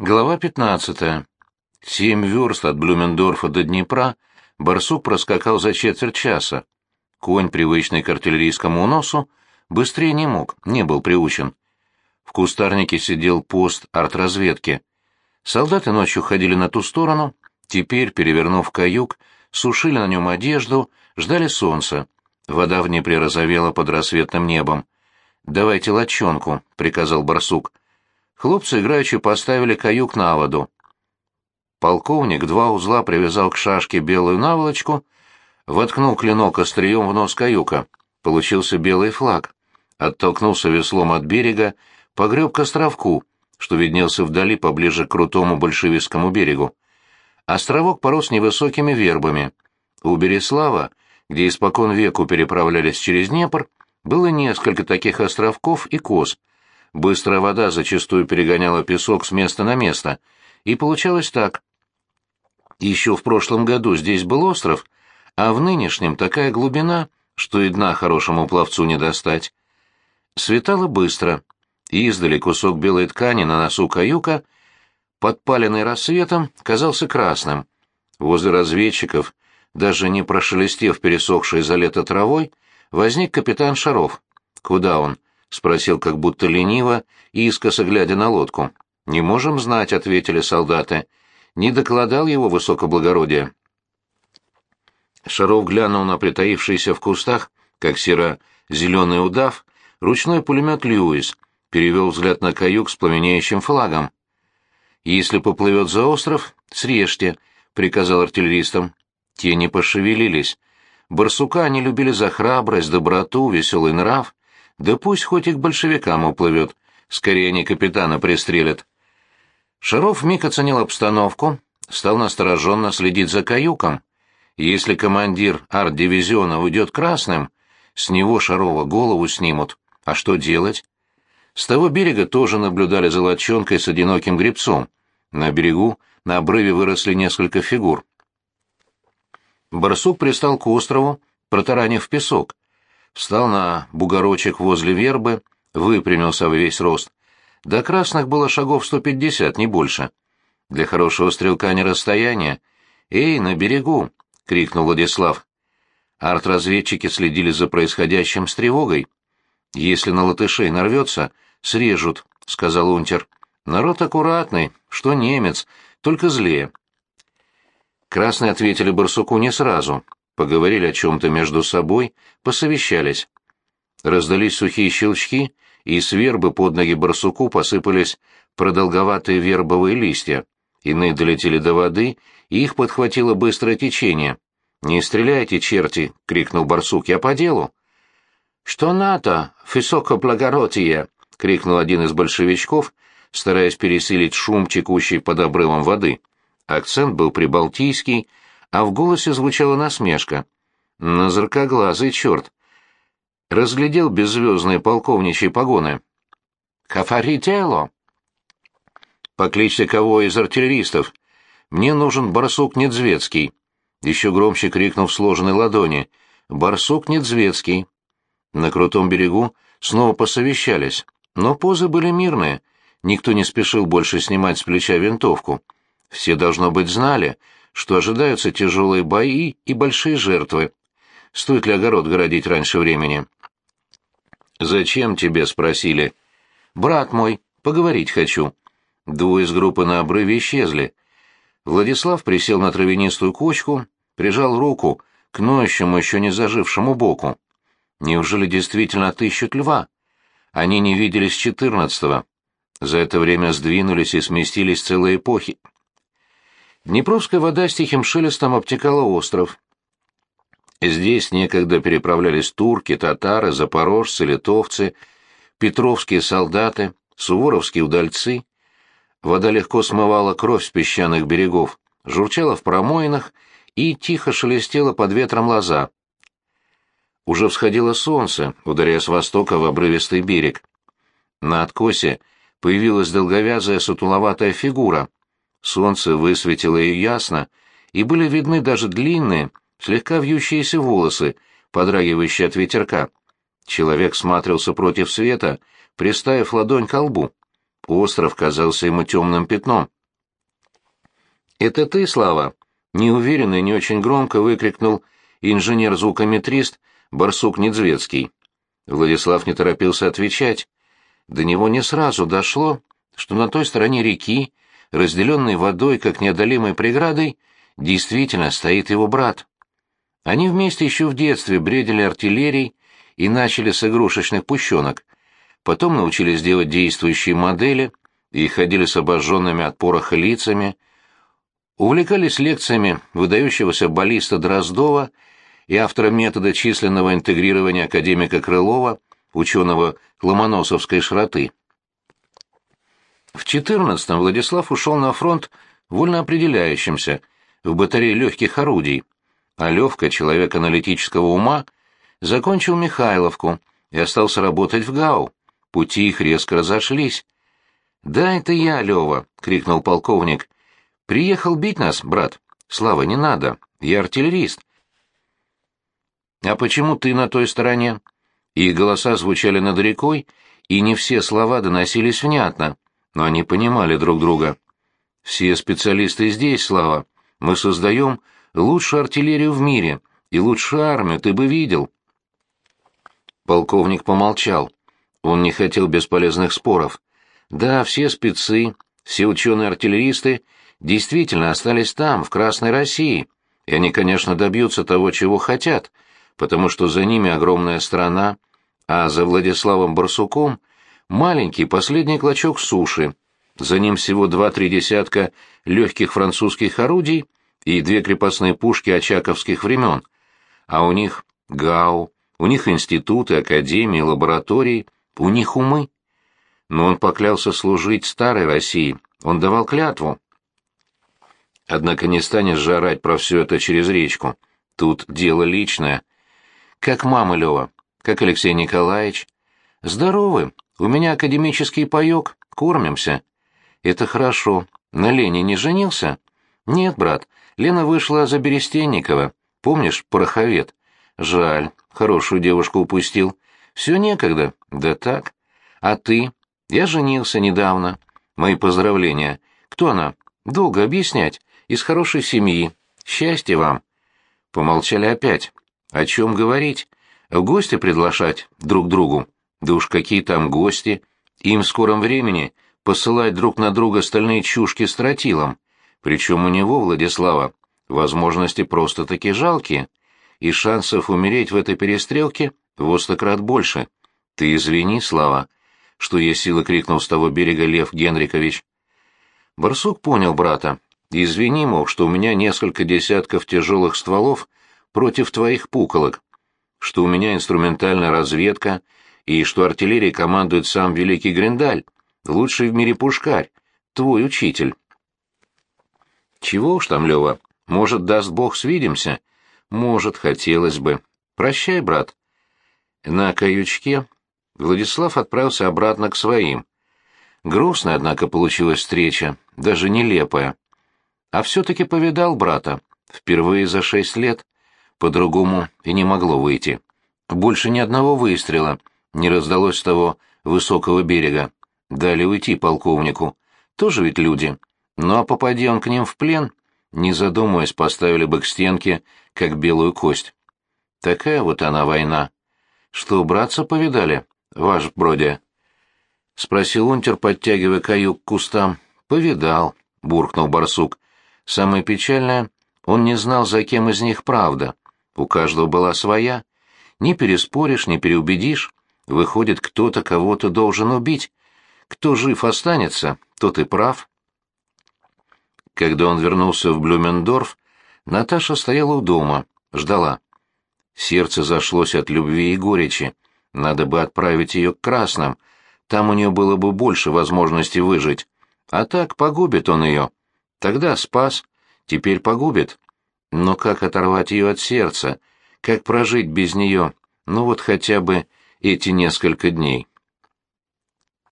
Глава 15. Семь верст от Блюмендорфа до Днепра барсук проскакал за четверть часа. Конь, привычный к артиллерийскому носу, быстрее не мог, не был приучен. В кустарнике сидел пост артразведки. Солдаты ночью ходили на ту сторону, теперь, перевернув каюк, сушили на нем одежду, ждали солнца. Вода в Днепре разовела под рассветным небом. «Давайте лочонку», — приказал барсук. Хлопцы играючи поставили каюк на воду. Полковник два узла привязал к шашке белую наволочку, воткнул клинок острием в нос каюка. Получился белый флаг. Оттолкнулся веслом от берега, погреб к островку, что виднелся вдали поближе к крутому большевистскому берегу. Островок порос невысокими вербами. У Береслава, где испокон веку переправлялись через Днепр, было несколько таких островков и коз, Быстрая вода зачастую перегоняла песок с места на место, и получалось так. Еще в прошлом году здесь был остров, а в нынешнем такая глубина, что и дна хорошему пловцу не достать. Светало быстро. Издали кусок белой ткани на носу каюка, подпаленный рассветом, казался красным. Возле разведчиков, даже не прошелестев пересохшей за лето травой, возник капитан Шаров. Куда он? — спросил как будто лениво, искоса глядя на лодку. «Не можем знать», — ответили солдаты. «Не докладал его высокоблагородие». Шаров глянул на притаившийся в кустах, как серо-зеленый удав, ручной пулемет «Льюис», перевел взгляд на каюк с пламенеющим флагом. «Если поплывет за остров, срежьте», — приказал артиллеристам. Те не пошевелились. Барсука они любили за храбрость, доброту, веселый нрав, да пусть хоть и к большевикам уплывет, скорее не капитана пристрелят. Шаров миг оценил обстановку, стал настороженно следить за каюком. Если командир арт-дивизиона уйдет красным, с него Шарова голову снимут. А что делать? С того берега тоже наблюдали за лодчонкой с одиноким гребцом. На берегу на обрыве выросли несколько фигур. Барсук пристал к острову, протаранив песок встал на бугорочек возле вербы, выпрямился во весь рост. До красных было шагов сто пятьдесят, не больше. Для хорошего стрелка не расстояние. «Эй, на берегу!» — крикнул Владислав. Арт-разведчики следили за происходящим с тревогой. «Если на латышей нарвется, срежут», — сказал унтер. «Народ аккуратный, что немец, только злее». Красные ответили барсуку не сразу поговорили о чем-то между собой, посовещались. Раздались сухие щелчки, и с вербы под ноги барсуку посыпались продолговатые вербовые листья. Иные долетели до воды, и их подхватило быстрое течение. «Не стреляйте, черти!» — крикнул барсук. «Я по делу!» «Что надо, высокоблагородие!» — крикнул один из большевичков, стараясь пересилить шум, текущий под обрывом воды. Акцент был прибалтийский, а в голосе звучала насмешка. «Назракоглазый черт!» Разглядел беззвездные полковничьи погоны. «Хафаритело!» «Покличьте кого из артиллеристов. Мне нужен барсук Недзвецкий!» Еще громче крикнул в сложенной ладони. «Барсук Недзвецкий!» На крутом берегу снова посовещались, но позы были мирные. Никто не спешил больше снимать с плеча винтовку. Все, должно быть, знали, что ожидаются тяжелые бои и большие жертвы. Стоит ли огород городить раньше времени? «Зачем тебе?» — спросили. «Брат мой, поговорить хочу». Двое из группы на обрыве исчезли. Владислав присел на травянистую кочку, прижал руку к ноющему, еще не зажившему боку. Неужели действительно отыщут льва? Они не виделись четырнадцатого. За это время сдвинулись и сместились целые эпохи. Днепровская вода с тихим шелестом обтекала остров. Здесь некогда переправлялись турки, татары, запорожцы, литовцы, петровские солдаты, суворовские удальцы. Вода легко смывала кровь с песчаных берегов, журчала в промоинах и тихо шелестела под ветром лоза. Уже всходило солнце, ударяя с востока в обрывистый берег. На откосе появилась долговязая сутуловатая фигура, Солнце высветило ее ясно, и были видны даже длинные, слегка вьющиеся волосы, подрагивающие от ветерка. Человек смотрелся против света, приставив ладонь к лбу. остров казался ему темным пятном. «Это ты, Слава?» — неуверенно и не очень громко выкрикнул инженер-звукометрист Барсук Недзвецкий. Владислав не торопился отвечать. До него не сразу дошло, что на той стороне реки, разделенной водой как неодолимой преградой, действительно стоит его брат. Они вместе еще в детстве бредили артиллерией и начали с игрушечных пущенок. Потом научились делать действующие модели и ходили с обожженными от пороха лицами, увлекались лекциями выдающегося баллиста Дроздова и автора метода численного интегрирования академика Крылова, ученого Ломоносовской шроты. В 14-м Владислав ушел на фронт вольно определяющимся, в батарее легких орудий, а Левка, человек аналитического ума, закончил Михайловку и остался работать в ГАУ. Пути их резко разошлись. «Да, это я, Лева!» — крикнул полковник. «Приехал бить нас, брат. Слава, не надо. Я артиллерист». «А почему ты на той стороне?» Их голоса звучали над рекой, и не все слова доносились внятно, но они понимали друг друга. «Все специалисты здесь, Слава. Мы создаем лучшую артиллерию в мире и лучшую армию, ты бы видел». Полковник помолчал. Он не хотел бесполезных споров. Да, все спецы, все ученые-артиллеристы действительно остались там, в Красной России, и они, конечно, добьются того, чего хотят, потому что за ними огромная страна, а за Владиславом Барсуком маленький последний клочок суши, за ним всего два-три десятка легких французских орудий и две крепостные пушки очаковских времен, а у них ГАУ, у них институты, академии, лаборатории, у них умы. Но он поклялся служить старой России, он давал клятву. Однако не станешь же орать про все это через речку. Тут дело личное. Как мама Лева, как Алексей Николаевич. Здоровы, у меня академический паёк, кормимся. Это хорошо. На Лене не женился? Нет, брат, Лена вышла за Берестенникова. Помнишь, пороховед? Жаль, хорошую девушку упустил. Все некогда. Да так. А ты? Я женился недавно. Мои поздравления. Кто она? Долго объяснять. Из хорошей семьи. Счастья вам. Помолчали опять. О чем говорить? В гости приглашать друг другу? Да уж какие там гости. Им в скором времени посылать друг на друга стальные чушки с тротилом. Причем у него, Владислава, возможности просто-таки жалкие и шансов умереть в этой перестрелке в стократ больше. Ты извини, Слава, что есть силы крикнул с того берега Лев Генрикович. Барсук понял брата. Извини, мол, что у меня несколько десятков тяжелых стволов против твоих пуколок, что у меня инструментальная разведка и что артиллерией командует сам великий Гриндаль, лучший в мире пушкарь, твой учитель. Чего уж там, Лева, может, даст бог свидимся? Может, хотелось бы. Прощай, брат. На каючке Владислав отправился обратно к своим. Грустная, однако, получилась встреча, даже нелепая. А все-таки повидал брата. Впервые за шесть лет. По-другому и не могло выйти. Больше ни одного выстрела не раздалось с того высокого берега. Дали уйти полковнику. Тоже ведь люди. Ну а попади он к ним в плен, не задумываясь, поставили бы к стенке, как белую кость. Такая вот она война. Что, братца повидали, ваш бродя? — спросил унтер, подтягивая каюк к кустам. — Повидал, — буркнул барсук. Самое печальное, он не знал, за кем из них правда. У каждого была своя. Не переспоришь, не переубедишь. Выходит, кто-то кого-то должен убить. Кто жив останется, тот и прав. Когда он вернулся в Блюмендорф, Наташа стояла у дома, ждала. Сердце зашлось от любви и горечи. Надо бы отправить ее к красным. Там у нее было бы больше возможностей выжить. А так погубит он ее. Тогда спас, теперь погубит. Но как оторвать ее от сердца? Как прожить без нее? Ну вот хотя бы эти несколько дней.